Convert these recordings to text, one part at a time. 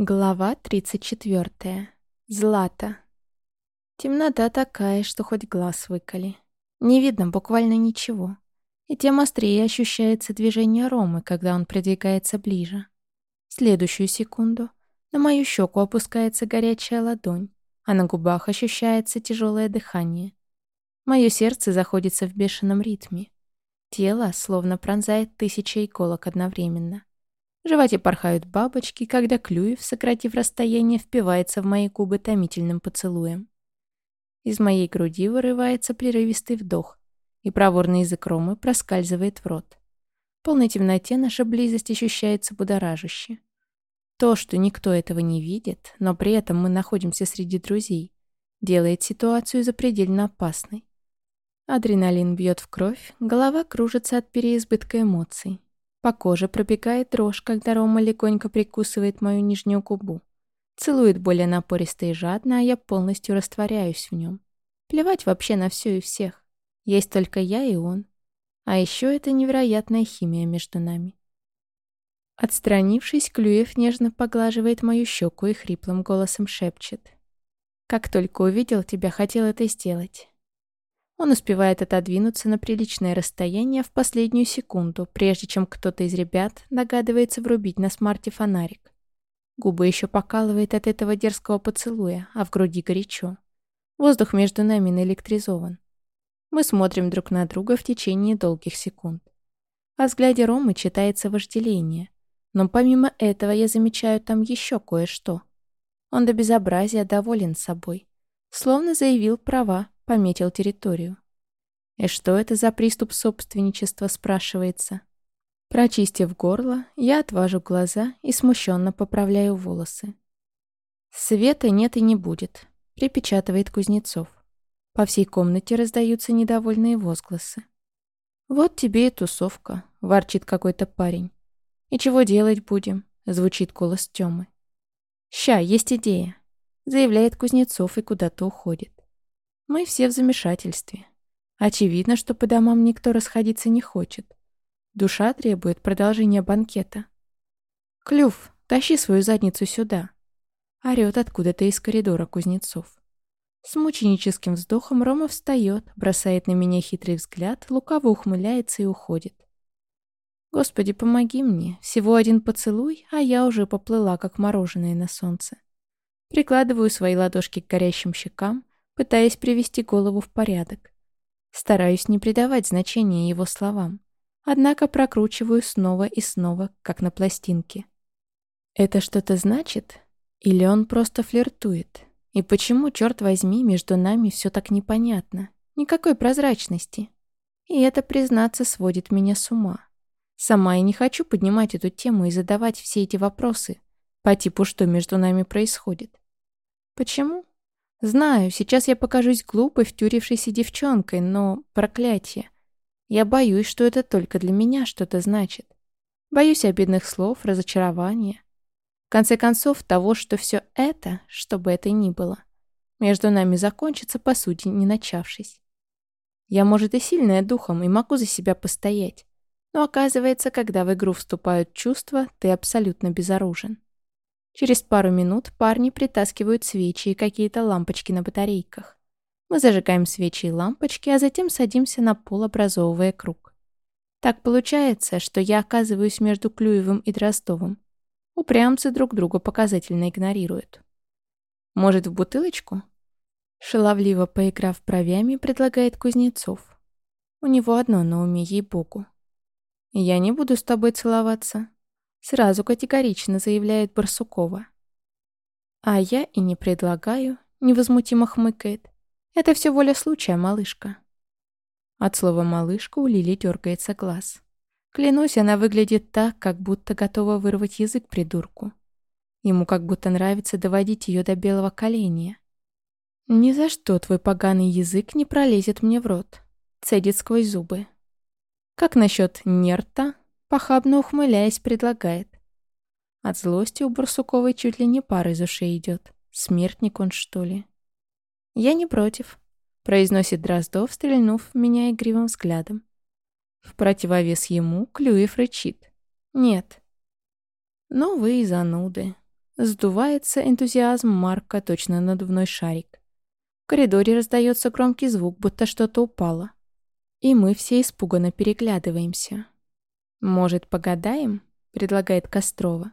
Глава 34. Злата. Темнота такая, что хоть глаз выколи. Не видно буквально ничего. И тем острее ощущается движение Ромы, когда он придвигается ближе. В следующую секунду на мою щеку опускается горячая ладонь, а на губах ощущается тяжелое дыхание. Мое сердце заходится в бешеном ритме. Тело словно пронзает тысячи иголок одновременно. В животе порхают бабочки, когда Клюев, сократив расстояние, впивается в мои губы томительным поцелуем. Из моей груди вырывается прерывистый вдох, и проворный язык Ромы проскальзывает в рот. В полной темноте наша близость ощущается будоражаще. То, что никто этого не видит, но при этом мы находимся среди друзей, делает ситуацию запредельно опасной. Адреналин бьет в кровь, голова кружится от переизбытка эмоций. По коже пробегает дрожь, когда Рома легонько прикусывает мою нижнюю губу. Целует более напористо и жадно, а я полностью растворяюсь в нем. Плевать вообще на все и всех. Есть только я и он. А еще это невероятная химия между нами. Отстранившись, Клюев нежно поглаживает мою щеку и хриплым голосом шепчет. «Как только увидел тебя, хотел это сделать. Он успевает отодвинуться на приличное расстояние в последнюю секунду, прежде чем кто-то из ребят догадывается врубить на смарте фонарик. Губы еще покалывает от этого дерзкого поцелуя, а в груди горячо. Воздух между нами наэлектризован. Мы смотрим друг на друга в течение долгих секунд. Во взгляде Ромы читается вожделение. Но помимо этого я замечаю там еще кое-что. Он до безобразия доволен собой. Словно заявил права, пометил территорию. И что это за приступ собственничества, спрашивается. Прочистив горло, я отвожу глаза и смущенно поправляю волосы. «Света нет и не будет», — припечатывает Кузнецов. По всей комнате раздаются недовольные возгласы. «Вот тебе и тусовка», — ворчит какой-то парень. «И чего делать будем?» — звучит голос Тёмы. «Ща, есть идея», — заявляет Кузнецов и куда-то уходит. Мы все в замешательстве. Очевидно, что по домам никто расходиться не хочет. Душа требует продолжения банкета. «Клюв, тащи свою задницу сюда!» Орёт откуда-то из коридора Кузнецов. С мученическим вздохом Рома встает, бросает на меня хитрый взгляд, лукаво ухмыляется и уходит. Господи, помоги мне. Всего один поцелуй, а я уже поплыла, как мороженое на солнце. Прикладываю свои ладошки к горящим щекам, пытаясь привести голову в порядок. Стараюсь не придавать значения его словам, однако прокручиваю снова и снова, как на пластинке. Это что-то значит? Или он просто флиртует? И почему, черт возьми, между нами все так непонятно? Никакой прозрачности. И это, признаться, сводит меня с ума. Сама я не хочу поднимать эту тему и задавать все эти вопросы по типу, что между нами происходит. Почему? Знаю, сейчас я покажусь глупой, втюрившейся девчонкой, но проклятие. Я боюсь, что это только для меня что-то значит. Боюсь обидных слов, разочарования. В конце концов, того, что все это, что бы это ни было, между нами закончится, по сути, не начавшись. Я, может, и сильная духом, и могу за себя постоять. Но оказывается, когда в игру вступают чувства, ты абсолютно безоружен. Через пару минут парни притаскивают свечи и какие-то лампочки на батарейках. Мы зажигаем свечи и лампочки, а затем садимся на пол, образовывая круг. Так получается, что я оказываюсь между Клюевым и Дроздовым. Упрямцы друг друга показательно игнорируют. Может, в бутылочку? Шаловливо поиграв бровями, предлагает Кузнецов. У него одно на уме, ей-богу. «Я не буду с тобой целоваться», Сразу категорично заявляет Барсукова. А я и не предлагаю, невозмутимо хмыкает. Это все воля случая, малышка. От слова «малышка» у Лили дергается глаз. Клянусь, она выглядит так, как будто готова вырвать язык придурку. Ему как будто нравится доводить ее до белого коленя. «Ни за что твой поганый язык не пролезет мне в рот», — цедит сквозь зубы. «Как насчет нерта?» Похабно ухмыляясь, предлагает. От злости у Барсуковой чуть ли не пар из ушей идет. Смертник он, что ли? «Я не против», — произносит Дроздов, стрельнув в меня игривым взглядом. В противовес ему Клюев рычит. «Нет». «Ну вы и зануды», — Сдувается энтузиазм Марка, точно надувной шарик. В коридоре раздается громкий звук, будто что-то упало. И мы все испуганно переглядываемся. «Может, погадаем?» — предлагает Кострова.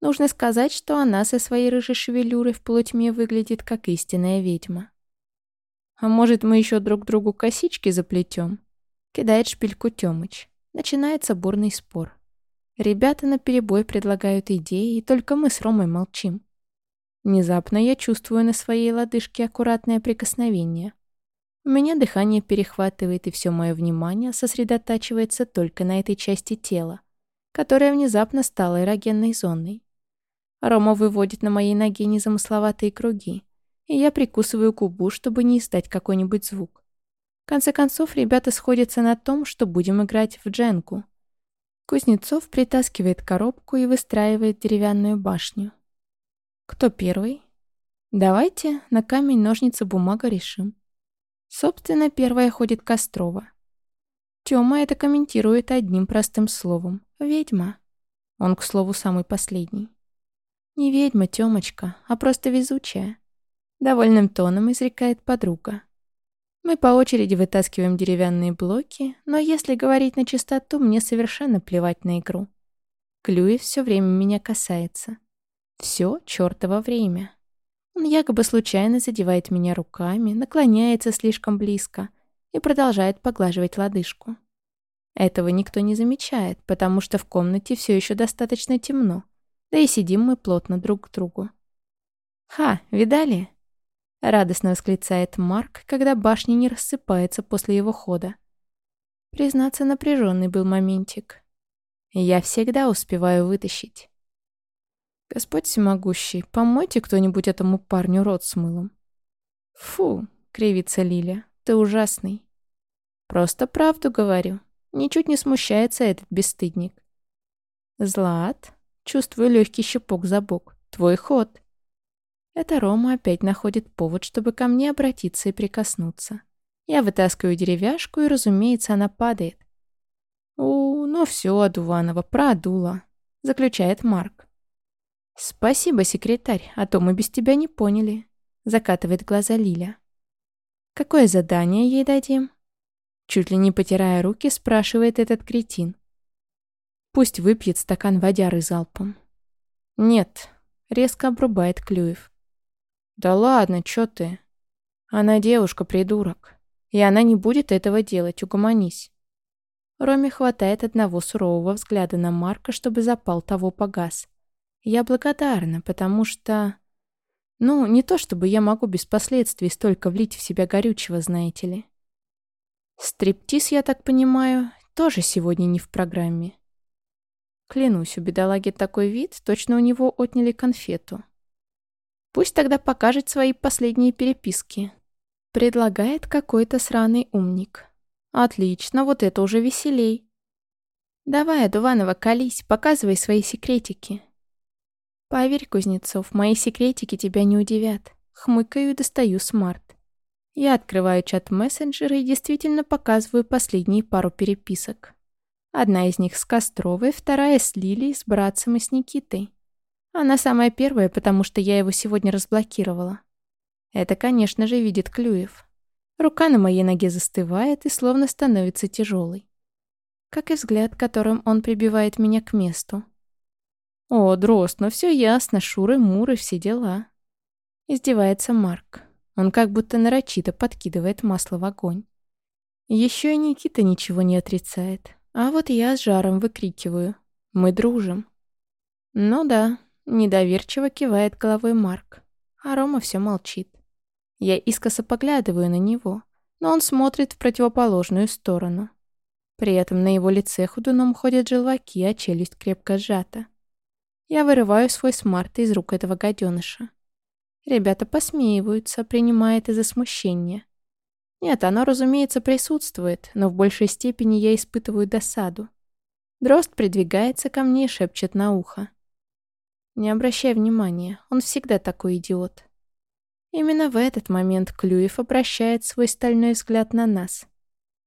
Нужно сказать, что она со своей рыжей шевелюрой в полутьме выглядит как истинная ведьма. «А может, мы еще друг другу косички заплетем?» Кидает шпильку Тёмыч. Начинается бурный спор. Ребята наперебой предлагают идеи, и только мы с Ромой молчим. Внезапно я чувствую на своей лодыжке аккуратное прикосновение. Меня дыхание перехватывает, и все мое внимание сосредотачивается только на этой части тела, которая внезапно стала эрогенной зоной. Рома выводит на моей ноге незамысловатые круги, и я прикусываю губу, чтобы не издать какой-нибудь звук. В конце концов, ребята сходятся на том, что будем играть в дженку. Кузнецов притаскивает коробку и выстраивает деревянную башню. Кто первый? Давайте на камень, ножницы, бумага решим. Собственно, первая ходит Кострова. Тёма это комментирует одним простым словом. Ведьма. Он, к слову, самый последний. Не ведьма, Тёмочка, а просто везучая. Довольным тоном изрекает подруга. Мы по очереди вытаскиваем деревянные блоки, но если говорить на чистоту, мне совершенно плевать на игру. Клюев все время меня касается. Все чертово время. Он якобы случайно задевает меня руками, наклоняется слишком близко и продолжает поглаживать лодыжку. Этого никто не замечает, потому что в комнате все еще достаточно темно, да и сидим мы плотно друг к другу. «Ха, видали?» — радостно восклицает Марк, когда башня не рассыпается после его хода. Признаться, напряженный был моментик. Я всегда успеваю вытащить. Господь всемогущий, помойте кто-нибудь этому парню рот с мылом. Фу, кривится Лиля, ты ужасный. Просто правду говорю. Ничуть не смущается этот бесстыдник. Злат, чувствую легкий щепок за бок. Твой ход. Это Рома опять находит повод, чтобы ко мне обратиться и прикоснуться. Я вытаскиваю деревяшку, и, разумеется, она падает. «У, ну все, Адуванова, продула», — заключает Марк. «Спасибо, секретарь, а то мы без тебя не поняли», — закатывает глаза Лиля. «Какое задание ей дадим?» Чуть ли не потирая руки, спрашивает этот кретин. «Пусть выпьет стакан водяры залпом». «Нет», — резко обрубает Клюев. «Да ладно, чё ты? Она девушка-придурок. И она не будет этого делать, угомонись». Роме хватает одного сурового взгляда на Марка, чтобы запал того погас. Я благодарна, потому что... Ну, не то чтобы я могу без последствий столько влить в себя горючего, знаете ли. Стриптиз, я так понимаю, тоже сегодня не в программе. Клянусь, у бедолаги такой вид, точно у него отняли конфету. Пусть тогда покажет свои последние переписки. Предлагает какой-то сраный умник. Отлично, вот это уже веселей. Давай, Адуванова, колись, показывай свои секретики. Поверь, Кузнецов, мои секретики тебя не удивят. Хмыкаю и достаю смарт. Я открываю чат мессенджера и действительно показываю последние пару переписок. Одна из них с Костровой, вторая с Лилией, с братцем и с Никитой. Она самая первая, потому что я его сегодня разблокировала. Это, конечно же, видит Клюев. Рука на моей ноге застывает и словно становится тяжелой. Как и взгляд, которым он прибивает меня к месту. «О, Дрозд, ну все ясно, шуры-муры, все дела». Издевается Марк. Он как будто нарочито подкидывает масло в огонь. Еще и Никита ничего не отрицает. А вот я с жаром выкрикиваю. «Мы дружим». Ну да, Недоверчиво кивает головой Марк, а Рома все молчит. Я искоса поглядываю на него, но он смотрит в противоположную сторону. При этом на его лице худуном ходят желваки, а челюсть крепко сжата. Я вырываю свой смарт из рук этого гаденыша. Ребята посмеиваются, принимая это за смущение. Нет, оно, разумеется, присутствует, но в большей степени я испытываю досаду. Дрозд придвигается ко мне и шепчет на ухо. Не обращай внимания, он всегда такой идиот. Именно в этот момент Клюев обращает свой стальной взгляд на нас.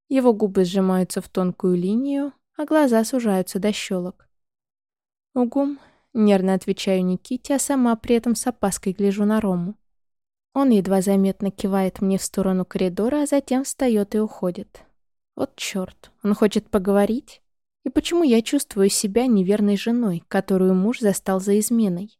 Его губы сжимаются в тонкую линию, а глаза сужаются до щелок. Угум, Нервно отвечаю Никите, а сама при этом с опаской гляжу на Рому. Он едва заметно кивает мне в сторону коридора, а затем встает и уходит. Вот черт, он хочет поговорить? И почему я чувствую себя неверной женой, которую муж застал за изменой?